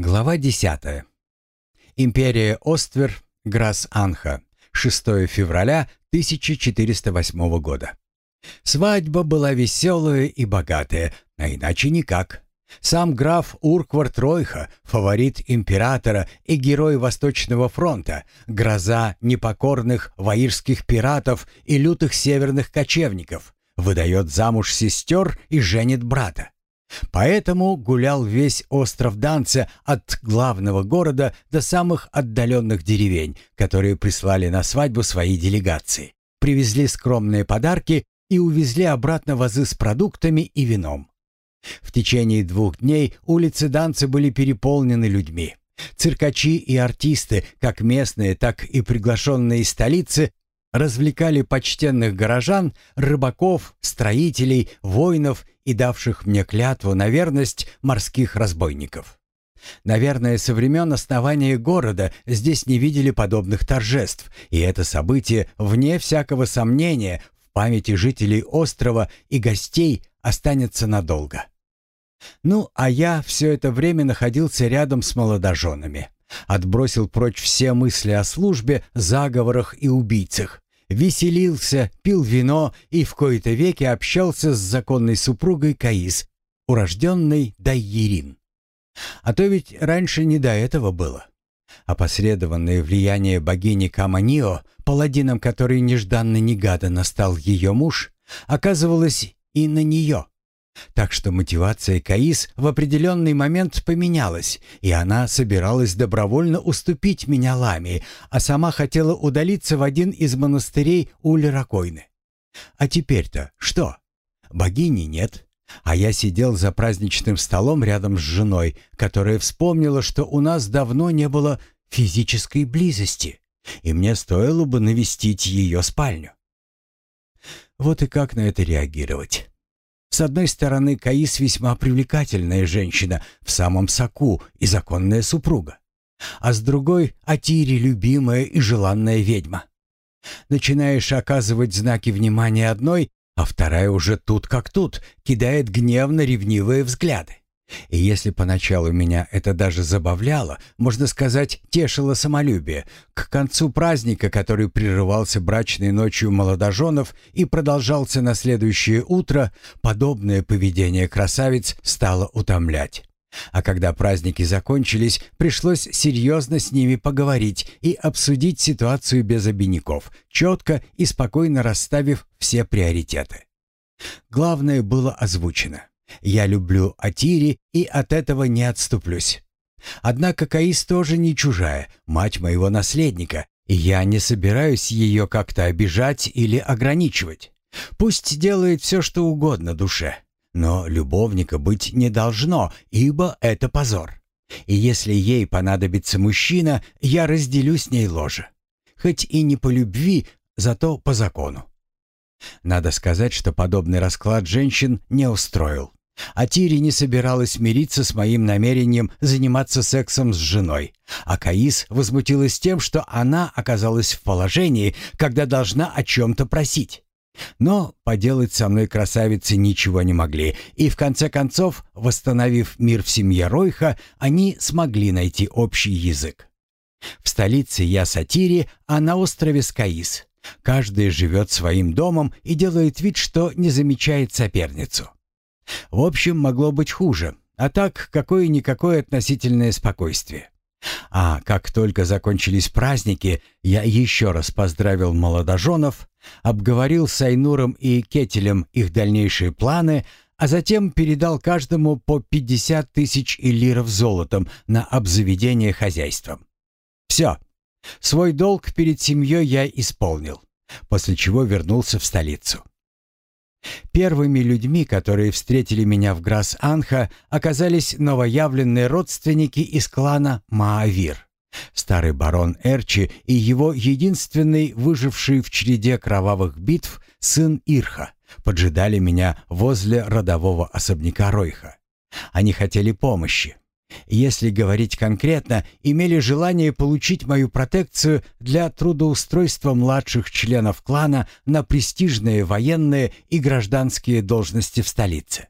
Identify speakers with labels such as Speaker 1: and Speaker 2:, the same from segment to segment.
Speaker 1: Глава 10. Империя Оствер, Грас-Анха, 6 февраля 1408 года. Свадьба была веселая и богатая, а иначе никак. Сам граф Урквард Ройха, фаворит императора и герой Восточного фронта, гроза непокорных ваирских пиратов и лютых северных кочевников, выдает замуж сестер и женит брата. Поэтому гулял весь остров Данце от главного города до самых отдаленных деревень, которые прислали на свадьбу свои делегации. Привезли скромные подарки и увезли обратно вазы с продуктами и вином. В течение двух дней улицы Данце были переполнены людьми. Циркачи и артисты, как местные, так и приглашенные из столицы, развлекали почтенных горожан, рыбаков, строителей, воинов и давших мне клятву на верность морских разбойников. Наверное, со времен основания города здесь не видели подобных торжеств, и это событие, вне всякого сомнения, в памяти жителей острова и гостей останется надолго. Ну, а я все это время находился рядом с молодоженами. Отбросил прочь все мысли о службе, заговорах и убийцах веселился, пил вино и в кои-то веки общался с законной супругой Каис, урожденной Дайерин. А то ведь раньше не до этого было. Опосредованное влияние богини Каманио, паладином которой нежданно-негаданно стал ее муж, оказывалось и на нее. Так что мотивация Каис в определенный момент поменялась, и она собиралась добровольно уступить меня Ламии, а сама хотела удалиться в один из монастырей Уль-Ракойны. А теперь-то что? Богини нет, а я сидел за праздничным столом рядом с женой, которая вспомнила, что у нас давно не было физической близости, и мне стоило бы навестить ее спальню. Вот и как на это реагировать? С одной стороны, Каис весьма привлекательная женщина, в самом соку и законная супруга. А с другой — Атири любимая и желанная ведьма. Начинаешь оказывать знаки внимания одной, а вторая уже тут как тут, кидает гневно-ревнивые взгляды. И если поначалу меня это даже забавляло, можно сказать, тешило самолюбие, к концу праздника, который прерывался брачной ночью молодоженов и продолжался на следующее утро, подобное поведение красавиц стало утомлять. А когда праздники закончились, пришлось серьезно с ними поговорить и обсудить ситуацию без обиняков, четко и спокойно расставив все приоритеты. Главное было озвучено. Я люблю Атири и от этого не отступлюсь. Однако Каис тоже не чужая, мать моего наследника, и я не собираюсь ее как-то обижать или ограничивать. Пусть делает все, что угодно душе, но любовника быть не должно, ибо это позор. И если ей понадобится мужчина, я разделю с ней ложе. Хоть и не по любви, зато по закону. Надо сказать, что подобный расклад женщин не устроил. А Тири не собиралась мириться с моим намерением заниматься сексом с женой, а Каис возмутилась тем, что она оказалась в положении, когда должна о чем-то просить. Но поделать со мной красавицы ничего не могли, и в конце концов, восстановив мир в семье Ройха, они смогли найти общий язык. В столице я Сатири, а на острове Скаис. Каждый живет своим домом и делает вид, что не замечает соперницу. В общем, могло быть хуже, а так какое-никакое относительное спокойствие. А как только закончились праздники, я еще раз поздравил молодоженов, обговорил с Айнуром и Кетелем их дальнейшие планы, а затем передал каждому по 50 тысяч элиров золотом на обзаведение хозяйством. Все, свой долг перед семьей я исполнил, после чего вернулся в столицу. Первыми людьми, которые встретили меня в Грас-Анха, оказались новоявленные родственники из клана Маавир. Старый барон Эрчи и его единственный выживший в череде кровавых битв сын Ирха поджидали меня возле родового особняка Ройха. Они хотели помощи. Если говорить конкретно, имели желание получить мою протекцию для трудоустройства младших членов клана на престижные военные и гражданские должности в столице.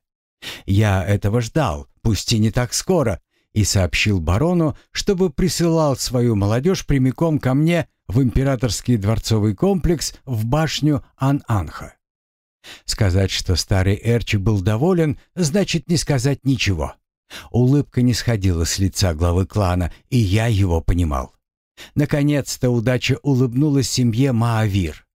Speaker 1: Я этого ждал, пусть и не так скоро, и сообщил барону, чтобы присылал свою молодежь прямиком ко мне в императорский дворцовый комплекс в башню Ан-Анха. Сказать, что старый Эрчи был доволен, значит не сказать ничего. Улыбка не сходила с лица главы клана, и я его понимал. Наконец-то удача улыбнулась семье Маавир.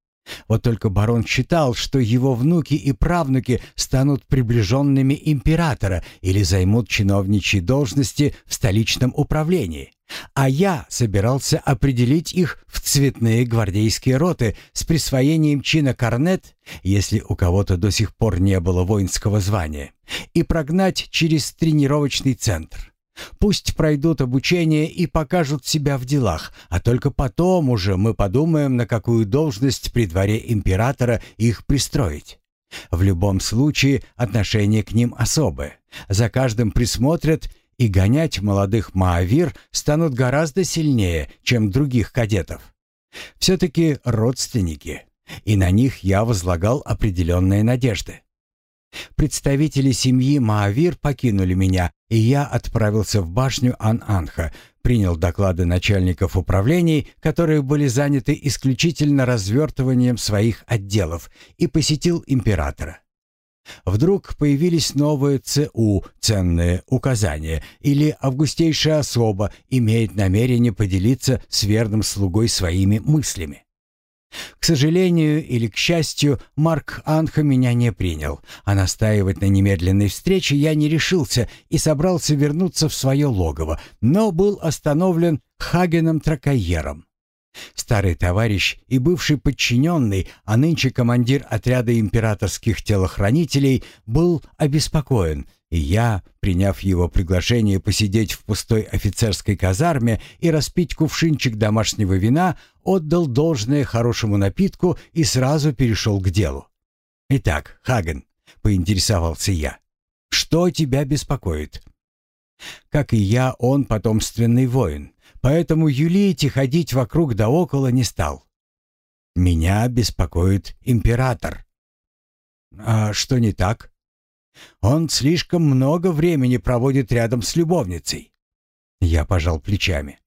Speaker 1: Вот только барон считал, что его внуки и правнуки станут приближенными императора или займут чиновничьи должности в столичном управлении. А я собирался определить их в цветные гвардейские роты с присвоением чина корнет, если у кого-то до сих пор не было воинского звания, и прогнать через тренировочный центр. Пусть пройдут обучение и покажут себя в делах, а только потом уже мы подумаем, на какую должность при дворе императора их пристроить. В любом случае отношение к ним особое. За каждым присмотрят, и гонять молодых маавир станут гораздо сильнее, чем других кадетов. Все-таки родственники, и на них я возлагал определенные надежды. Представители семьи Маавир покинули меня, и я отправился в башню Ан-Анха, принял доклады начальников управлений, которые были заняты исключительно развертыванием своих отделов, и посетил императора. Вдруг появились новые ЦУ, ценные указания, или августейшая особа имеет намерение поделиться с верным слугой своими мыслями. К сожалению или к счастью, Марк Анха меня не принял, а настаивать на немедленной встрече я не решился и собрался вернуться в свое логово, но был остановлен Хагеном Тракайером. Старый товарищ и бывший подчиненный, а нынче командир отряда императорских телохранителей, был обеспокоен, и я, приняв его приглашение посидеть в пустой офицерской казарме и распить кувшинчик домашнего вина, отдал должное хорошему напитку и сразу перешел к делу. «Итак, Хаген», — поинтересовался я, — «что тебя беспокоит?» Как и я, он потомственный воин, поэтому юлить и ходить вокруг да около не стал. Меня беспокоит император. А что не так? Он слишком много времени проводит рядом с любовницей. Я пожал плечами.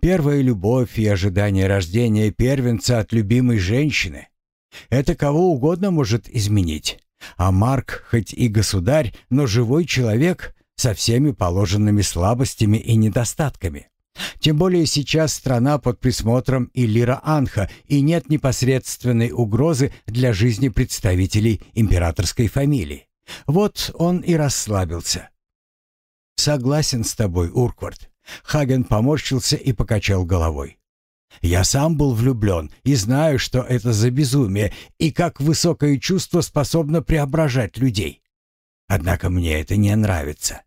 Speaker 1: Первая любовь и ожидание рождения первенца от любимой женщины — это кого угодно может изменить. А Марк хоть и государь, но живой человек со всеми положенными слабостями и недостатками. Тем более сейчас страна под присмотром Иллира Анха, и нет непосредственной угрозы для жизни представителей императорской фамилии. Вот он и расслабился. «Согласен с тобой, Урквард». Хаген поморщился и покачал головой. «Я сам был влюблен и знаю, что это за безумие и как высокое чувство способно преображать людей. Однако мне это не нравится.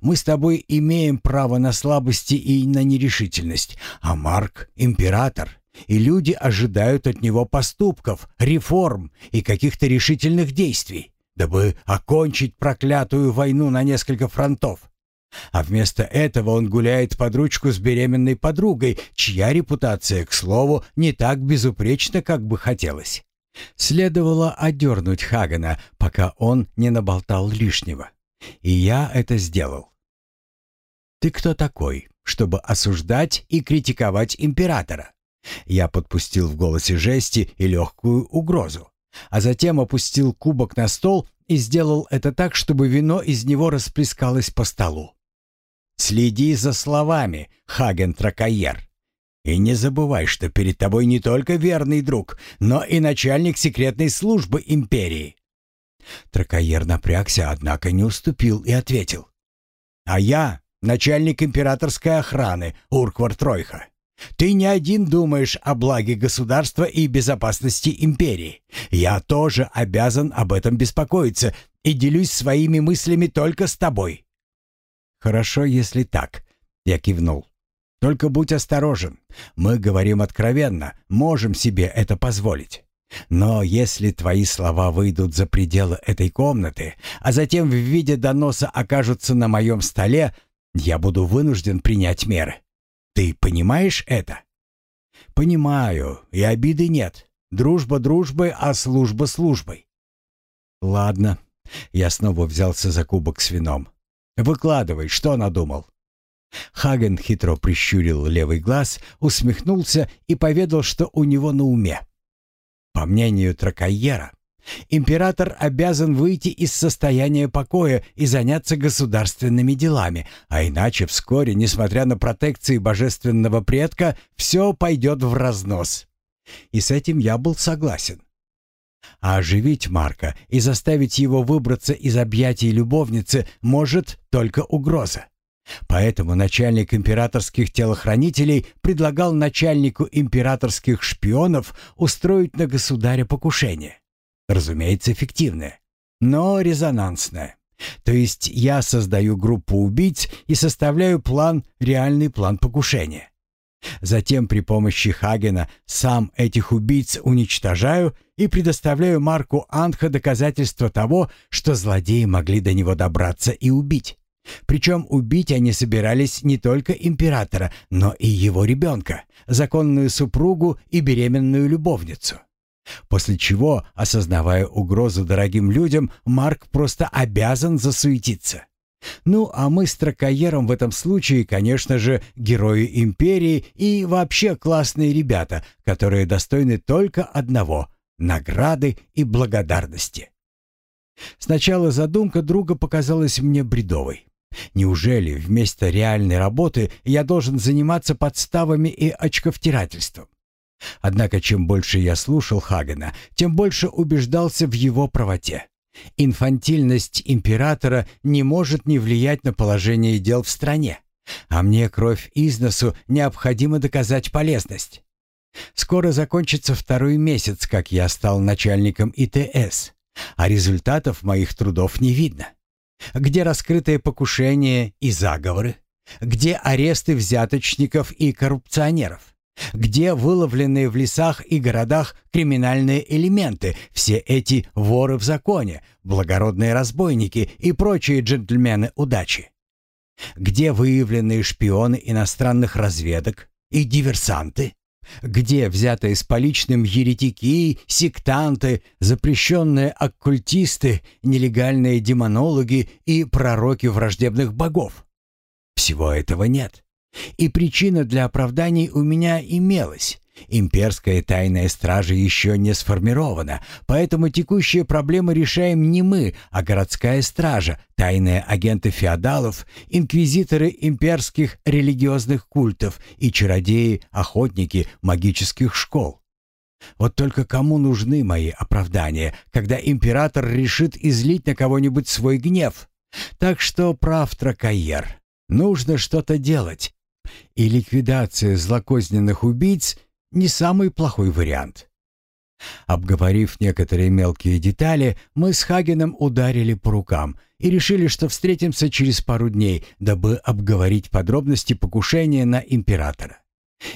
Speaker 1: Мы с тобой имеем право на слабости и на нерешительность, а Марк — император, и люди ожидают от него поступков, реформ и каких-то решительных действий, дабы окончить проклятую войну на несколько фронтов. А вместо этого он гуляет под ручку с беременной подругой, чья репутация, к слову, не так безупречна, как бы хотелось. Следовало одернуть Хагана, пока он не наболтал лишнего. И я это сделал. «Ты кто такой, чтобы осуждать и критиковать императора?» Я подпустил в голосе жести и легкую угрозу, а затем опустил кубок на стол и сделал это так, чтобы вино из него расплескалось по столу. «Следи за словами, Хаген Тракайер, и не забывай, что перед тобой не только верный друг, но и начальник секретной службы империи. Тракаер напрягся, однако не уступил и ответил. «А я начальник императорской охраны, Урквар Тройха. Ты не один думаешь о благе государства и безопасности империи. Я тоже обязан об этом беспокоиться и делюсь своими мыслями только с тобой». «Хорошо, если так», — я кивнул. «Только будь осторожен. Мы говорим откровенно, можем себе это позволить». Но если твои слова выйдут за пределы этой комнаты, а затем в виде доноса окажутся на моем столе, я буду вынужден принять меры. Ты понимаешь это? Понимаю, и обиды нет. Дружба дружбой, а служба службой. Ладно. Я снова взялся за кубок с вином. Выкладывай, что надумал. Хаген хитро прищурил левый глаз, усмехнулся и поведал, что у него на уме. По мнению Тракайера, император обязан выйти из состояния покоя и заняться государственными делами, а иначе вскоре, несмотря на протекции божественного предка, все пойдет в разнос. И с этим я был согласен. А оживить Марка и заставить его выбраться из объятий любовницы может только угроза. Поэтому начальник императорских телохранителей предлагал начальнику императорских шпионов устроить на государя покушение. Разумеется, эффективное, но резонансное. То есть я создаю группу убийц и составляю план, реальный план покушения. Затем при помощи Хагена сам этих убийц уничтожаю и предоставляю Марку Анха доказательства того, что злодеи могли до него добраться и убить. Причем убить они собирались не только императора, но и его ребенка, законную супругу и беременную любовницу. После чего, осознавая угрозу дорогим людям, Марк просто обязан засуетиться. Ну, а мы с Тракаером в этом случае, конечно же, герои империи и вообще классные ребята, которые достойны только одного — награды и благодарности. Сначала задумка друга показалась мне бредовой. Неужели вместо реальной работы я должен заниматься подставами и очковтирательством? Однако чем больше я слушал Хагена, тем больше убеждался в его правоте. Инфантильность императора не может не влиять на положение дел в стране, а мне кровь из носу необходимо доказать полезность. Скоро закончится второй месяц, как я стал начальником ИТС, а результатов моих трудов не видно. Где раскрытые покушения и заговоры? Где аресты взяточников и коррупционеров? Где выловленные в лесах и городах криминальные элементы, все эти воры в законе, благородные разбойники и прочие джентльмены удачи? Где выявленные шпионы иностранных разведок и диверсанты? Где взятые с поличным еретики, сектанты, запрещенные оккультисты, нелегальные демонологи и пророки враждебных богов? Всего этого нет. И причина для оправданий у меня имелась. Имперская тайная стража еще не сформирована, поэтому текущие проблемы решаем не мы, а городская стража, тайные агенты феодалов, инквизиторы имперских религиозных культов и чародеи-охотники магических школ. Вот только кому нужны мои оправдания, когда император решит излить на кого-нибудь свой гнев? Так что прав Тракайер. Нужно что-то делать. И ликвидация злокозненных убийц не самый плохой вариант. Обговорив некоторые мелкие детали, мы с Хагеном ударили по рукам и решили, что встретимся через пару дней, дабы обговорить подробности покушения на императора.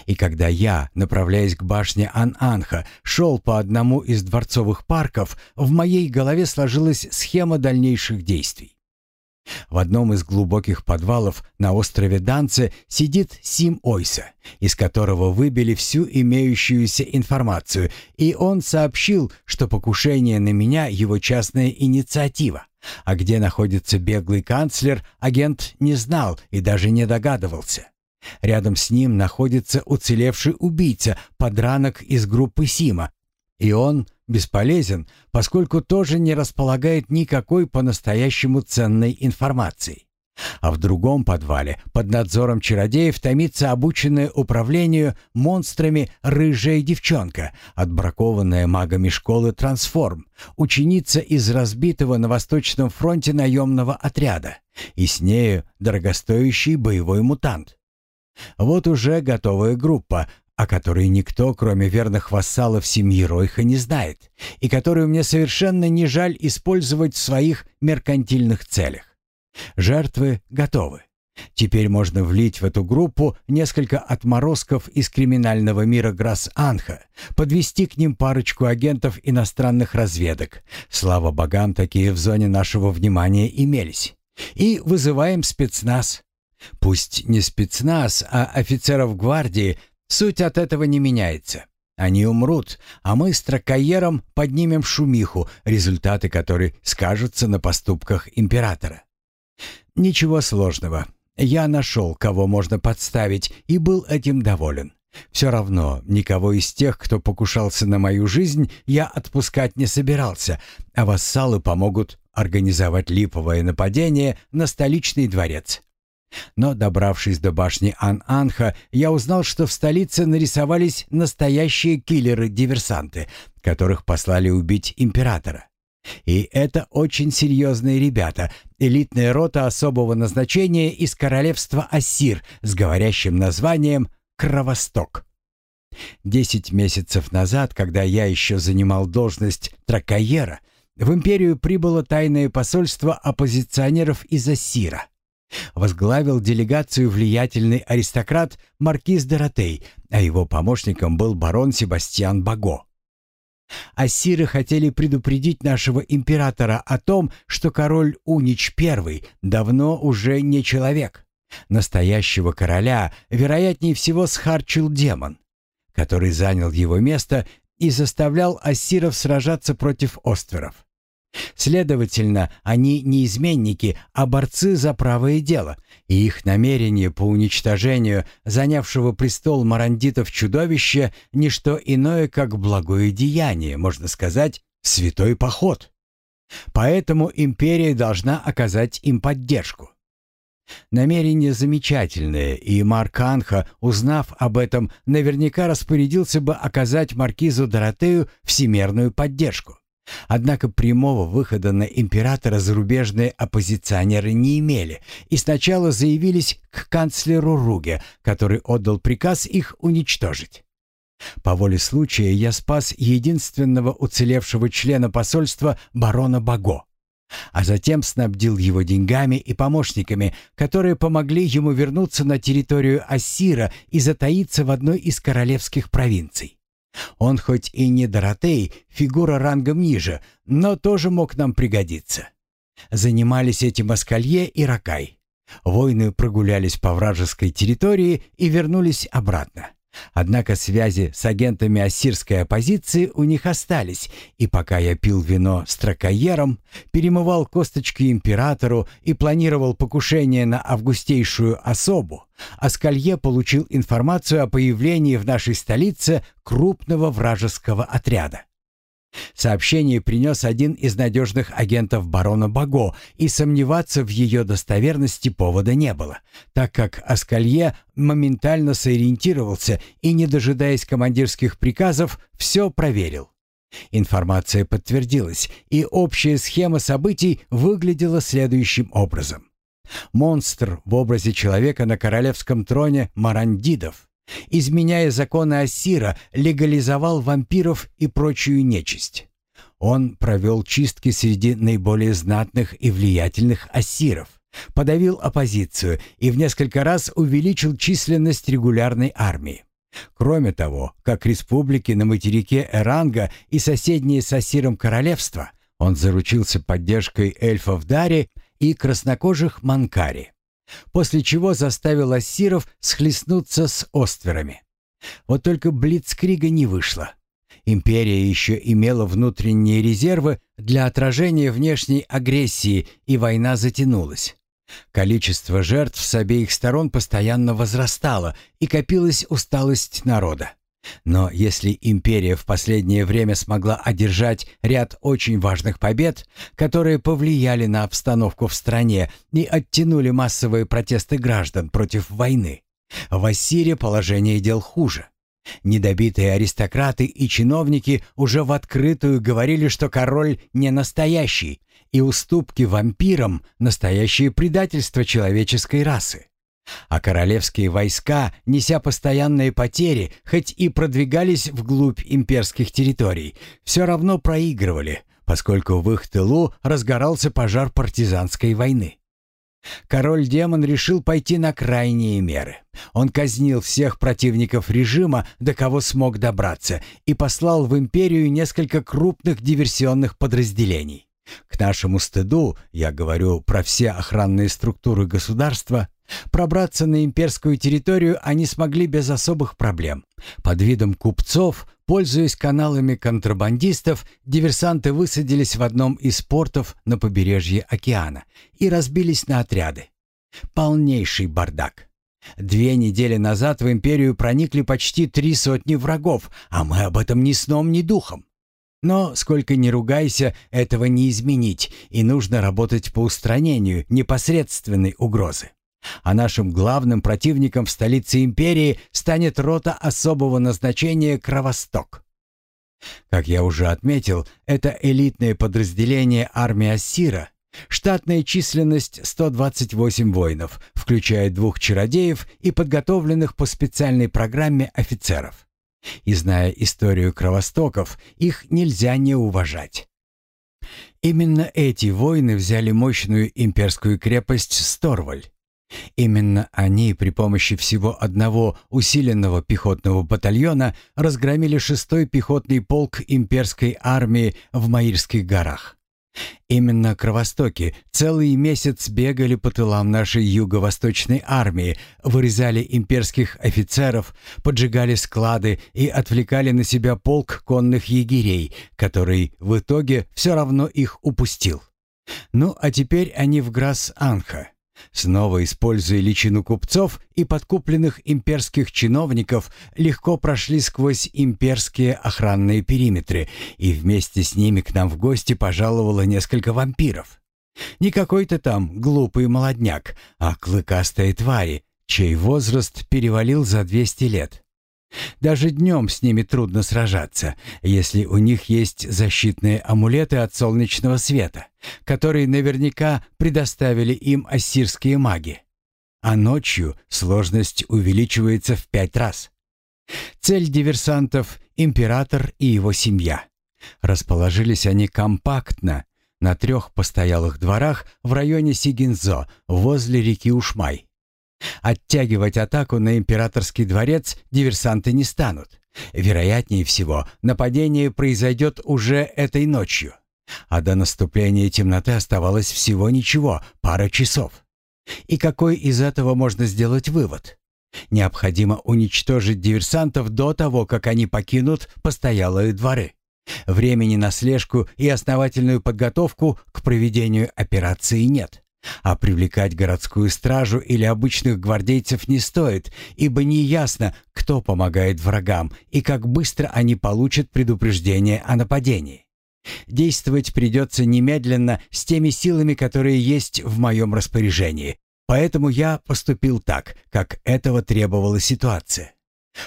Speaker 1: И когда я, направляясь к башне Ан-Анха, шел по одному из дворцовых парков, в моей голове сложилась схема дальнейших действий. В одном из глубоких подвалов на острове Данце сидит Сим Ойса, из которого выбили всю имеющуюся информацию, и он сообщил, что покушение на меня — его частная инициатива. А где находится беглый канцлер, агент не знал и даже не догадывался. Рядом с ним находится уцелевший убийца, подранок из группы Сима, и он бесполезен, поскольку тоже не располагает никакой по-настоящему ценной информацией. А в другом подвале под надзором чародеев томится обученная управлению монстрами рыжая девчонка, отбракованная магами школы «Трансформ», ученица из разбитого на Восточном фронте наемного отряда, и с нею дорогостоящий боевой мутант. Вот уже готовая группа, о которой никто, кроме верных вассалов семьи Ройха, не знает, и которую мне совершенно не жаль использовать в своих меркантильных целях. Жертвы готовы. Теперь можно влить в эту группу несколько отморозков из криминального мира Грасс-Анха, подвести к ним парочку агентов иностранных разведок. Слава богам, такие в зоне нашего внимания имелись. И вызываем спецназ. Пусть не спецназ, а офицеров гвардии, Суть от этого не меняется. Они умрут, а мы с Тракаером поднимем шумиху, результаты которой скажутся на поступках императора. Ничего сложного. Я нашел, кого можно подставить, и был этим доволен. Все равно никого из тех, кто покушался на мою жизнь, я отпускать не собирался, а вассалы помогут организовать липовое нападение на столичный дворец. Но, добравшись до башни Ан-Анха, я узнал, что в столице нарисовались настоящие киллеры-диверсанты, которых послали убить императора. И это очень серьезные ребята, элитная рота особого назначения из королевства Ассир с говорящим названием «Кровосток». Десять месяцев назад, когда я еще занимал должность тракаера, в империю прибыло тайное посольство оппозиционеров из Ассира. Возглавил делегацию влиятельный аристократ Маркиз Доротей, а его помощником был барон Себастьян Баго. Ассиры хотели предупредить нашего императора о том, что король Унич I давно уже не человек. Настоящего короля, вероятнее всего, схарчил демон, который занял его место и заставлял ассиров сражаться против остверов. Следовательно, они не изменники, а борцы за правое дело, и их намерение по уничтожению занявшего престол марандитов чудовища – не что иное, как благое деяние, можно сказать, святой поход. Поэтому империя должна оказать им поддержку. Намерение замечательное, и Марк Анха, узнав об этом, наверняка распорядился бы оказать маркизу Доротею всемерную поддержку. Однако прямого выхода на императора зарубежные оппозиционеры не имели и сначала заявились к канцлеру Руге, который отдал приказ их уничтожить. По воле случая я спас единственного уцелевшего члена посольства барона Баго, а затем снабдил его деньгами и помощниками, которые помогли ему вернуться на территорию Ассира и затаиться в одной из королевских провинций. Он хоть и не Доротей, фигура рангом ниже, но тоже мог нам пригодиться. Занимались этим Аскалье и Ракай. Воины прогулялись по вражеской территории и вернулись обратно. Однако связи с агентами ассирской оппозиции у них остались, и пока я пил вино с тракаером, перемывал косточки императору и планировал покушение на августейшую особу, Аскалье получил информацию о появлении в нашей столице крупного вражеского отряда. Сообщение принес один из надежных агентов барона Баго, и сомневаться в ее достоверности повода не было, так как Аскалье моментально сориентировался и, не дожидаясь командирских приказов, все проверил. Информация подтвердилась, и общая схема событий выглядела следующим образом. Монстр в образе человека на королевском троне Марандидов изменяя законы Ассира, легализовал вампиров и прочую нечисть. Он провел чистки среди наиболее знатных и влиятельных ассиров, подавил оппозицию и в несколько раз увеличил численность регулярной армии. Кроме того, как республики на материке Эранга и соседние с Ассиром королевства, он заручился поддержкой эльфов Дари и краснокожих Манкари после чего заставил ассиров схлестнуться с остверами. Вот только Блицкрига не вышло. Империя еще имела внутренние резервы для отражения внешней агрессии, и война затянулась. Количество жертв с обеих сторон постоянно возрастало, и копилась усталость народа. Но если империя в последнее время смогла одержать ряд очень важных побед, которые повлияли на обстановку в стране и оттянули массовые протесты граждан против войны, в Ассире положение дел хуже. Недобитые аристократы и чиновники уже в открытую говорили, что король не настоящий, и уступки вампирам – настоящее предательство человеческой расы. А королевские войска, неся постоянные потери, хоть и продвигались вглубь имперских территорий, все равно проигрывали, поскольку в их тылу разгорался пожар партизанской войны. Король-демон решил пойти на крайние меры. Он казнил всех противников режима, до кого смог добраться, и послал в империю несколько крупных диверсионных подразделений. К нашему стыду, я говорю про все охранные структуры государства, Пробраться на имперскую территорию они смогли без особых проблем. Под видом купцов, пользуясь каналами контрабандистов, диверсанты высадились в одном из портов на побережье океана и разбились на отряды. Полнейший бардак. Две недели назад в империю проникли почти три сотни врагов, а мы об этом ни сном, ни духом. Но, сколько ни ругайся, этого не изменить, и нужно работать по устранению непосредственной угрозы. А нашим главным противником в столице империи станет рота особого назначения «Кровосток». Как я уже отметил, это элитное подразделение армии Ассира, штатная численность 128 воинов, включая двух чародеев и подготовленных по специальной программе офицеров. И зная историю кровостоков, их нельзя не уважать. Именно эти воины взяли мощную имперскую крепость Сторваль. Именно они при помощи всего одного усиленного пехотного батальона разгромили шестой пехотный полк имперской армии в Маирских горах. Именно кровостоки целый месяц бегали по тылам нашей юго-восточной армии, вырезали имперских офицеров, поджигали склады и отвлекали на себя полк конных егерей, который в итоге все равно их упустил. Ну а теперь они в Грасс-Анха. Снова используя личину купцов и подкупленных имперских чиновников, легко прошли сквозь имперские охранные периметры, и вместе с ними к нам в гости пожаловало несколько вампиров. Не какой-то там глупый молодняк, а клыкастые твари, чей возраст перевалил за 200 лет. Даже днем с ними трудно сражаться, если у них есть защитные амулеты от солнечного света, которые наверняка предоставили им ассирские маги. А ночью сложность увеличивается в пять раз. Цель диверсантов — император и его семья. Расположились они компактно на трех постоялых дворах в районе Сигинзо возле реки Ушмай. Оттягивать атаку на императорский дворец диверсанты не станут. Вероятнее всего, нападение произойдет уже этой ночью. А до наступления темноты оставалось всего ничего, пара часов. И какой из этого можно сделать вывод? Необходимо уничтожить диверсантов до того, как они покинут постоялые дворы. Времени на слежку и основательную подготовку к проведению операции нет. А привлекать городскую стражу или обычных гвардейцев не стоит, ибо неясно, кто помогает врагам и как быстро они получат предупреждение о нападении. Действовать придется немедленно с теми силами, которые есть в моем распоряжении. Поэтому я поступил так, как этого требовала ситуация.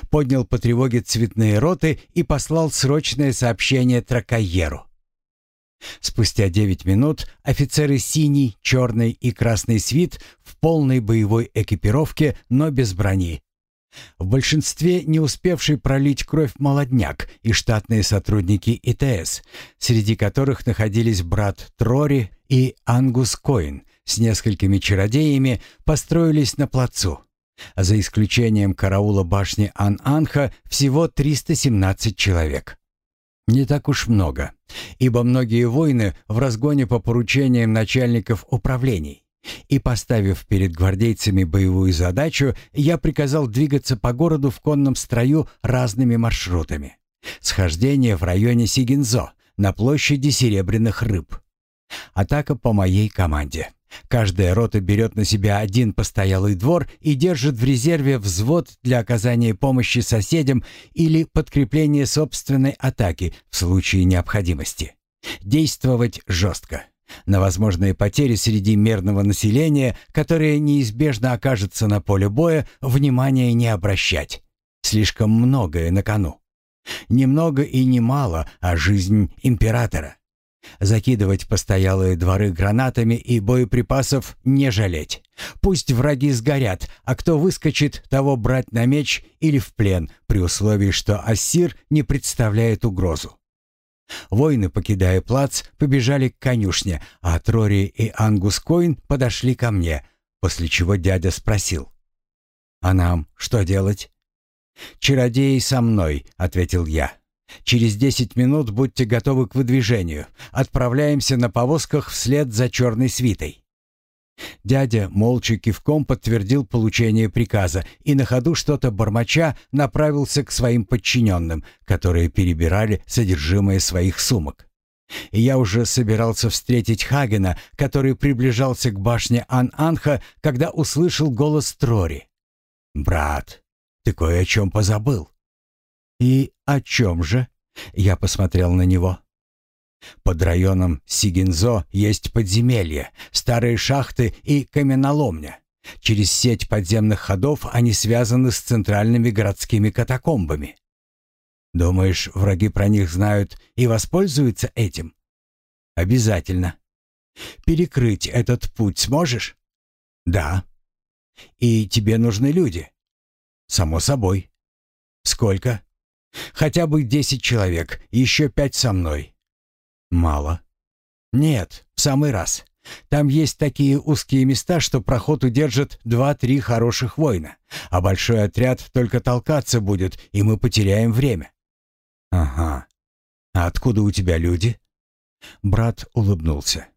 Speaker 1: Поднял по тревоге цветные роты и послал срочное сообщение Тракайеру. Спустя девять минут офицеры синий, черный и красный свит в полной боевой экипировке, но без брони. В большинстве не успевший пролить кровь молодняк и штатные сотрудники ИТС, среди которых находились брат Трори и Ангус Коин с несколькими чародеями, построились на плацу. За исключением караула башни Ан-Анха всего 317 человек. Не так уж много, ибо многие воины в разгоне по поручениям начальников управлений. И поставив перед гвардейцами боевую задачу, я приказал двигаться по городу в конном строю разными маршрутами. Схождение в районе Сигинзо, на площади Серебряных рыб. Атака по моей команде. Каждая рота берет на себя один постоялый двор и держит в резерве взвод для оказания помощи соседям или подкрепления собственной атаки в случае необходимости. Действовать жестко. На возможные потери среди мирного населения, которое неизбежно окажется на поле боя, внимания не обращать. Слишком многое на кону. Немного и немало, а жизнь императора. Закидывать постоялые дворы гранатами и боеприпасов не жалеть. Пусть враги сгорят, а кто выскочит, того брать на меч или в плен, при условии, что Ассир не представляет угрозу. Воины, покидая плац, побежали к конюшне, а Трори и Ангус Койн подошли ко мне, после чего дядя спросил. «А нам что делать?» «Чародей со мной», — ответил я. Через десять минут будьте готовы к выдвижению. Отправляемся на повозках вслед за черной свитой». Дядя молча кивком подтвердил получение приказа и на ходу что-то бормоча направился к своим подчиненным, которые перебирали содержимое своих сумок. Я уже собирался встретить Хагена, который приближался к башне Ан-Анха, когда услышал голос Трори. «Брат, ты кое о чем позабыл». «И о чем же?» Я посмотрел на него. Под районом Сигинзо есть подземелья, старые шахты и каменоломня. Через сеть подземных ходов они связаны с центральными городскими катакомбами. Думаешь, враги про них знают и воспользуются этим? Обязательно. Перекрыть этот путь сможешь? Да. И тебе нужны люди? Само собой. Сколько? Хотя бы десять человек, еще пять со мной. Мало. Нет, в самый раз. Там есть такие узкие места, что проход удержит два-три хороших воина, а большой отряд только толкаться будет, и мы потеряем время. Ага. А откуда у тебя люди? Брат улыбнулся.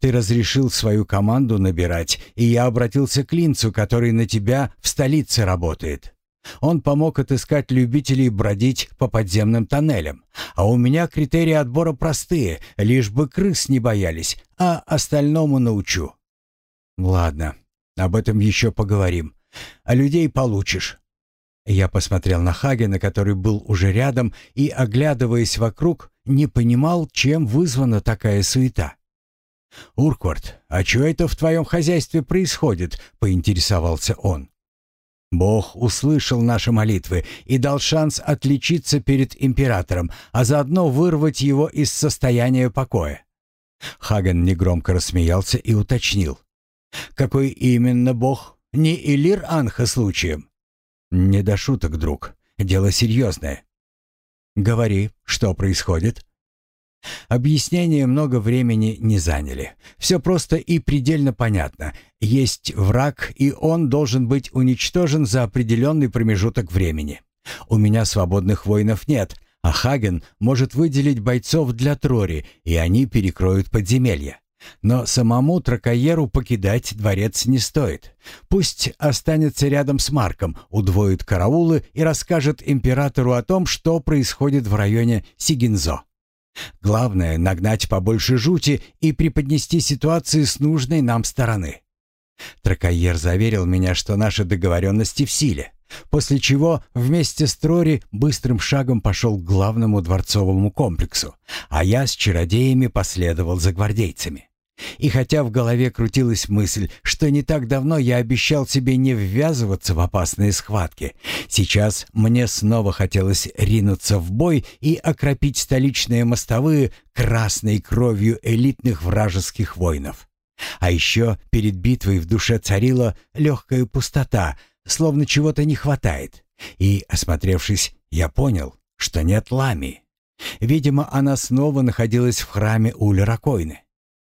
Speaker 1: Ты разрешил свою команду набирать, и я обратился к Линцу, который на тебя в столице работает. Он помог отыскать любителей бродить по подземным тоннелям. А у меня критерии отбора простые, лишь бы крыс не боялись, а остальному научу. Ладно, об этом еще поговорим. А людей получишь. Я посмотрел на Хагена, который был уже рядом, и, оглядываясь вокруг, не понимал, чем вызвана такая суета. «Урквард, а что это в твоем хозяйстве происходит?» — поинтересовался он. Бог услышал наши молитвы и дал шанс отличиться перед императором, а заодно вырвать его из состояния покоя. Хаген негромко рассмеялся и уточнил. «Какой именно Бог? Не Илир Анха случаем?» «Не до шуток, друг. Дело серьезное». «Говори, что происходит?» Объяснения много времени не заняли. Все просто и предельно понятно. Есть враг, и он должен быть уничтожен за определенный промежуток времени. У меня свободных воинов нет, а Хаген может выделить бойцов для Трори, и они перекроют подземелья. Но самому Тракаеру покидать дворец не стоит. Пусть останется рядом с Марком, удвоит караулы и расскажет императору о том, что происходит в районе Сигинзо. Главное — нагнать побольше жути и преподнести ситуацию с нужной нам стороны. Тракайер заверил меня, что наши договоренности в силе, после чего вместе с Трори быстрым шагом пошел к главному дворцовому комплексу, а я с чародеями последовал за гвардейцами. И хотя в голове крутилась мысль, что не так давно я обещал себе не ввязываться в опасные схватки, сейчас мне снова хотелось ринуться в бой и окропить столичные мостовые красной кровью элитных вражеских воинов. А еще перед битвой в душе царила легкая пустота, словно чего-то не хватает. И, осмотревшись, я понял, что нет Лами. Видимо, она снова находилась в храме Уль-Ракойны.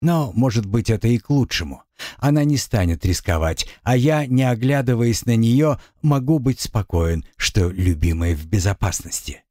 Speaker 1: Но, может быть, это и к лучшему. Она не станет рисковать, а я, не оглядываясь на нее, могу быть спокоен, что любимая в безопасности.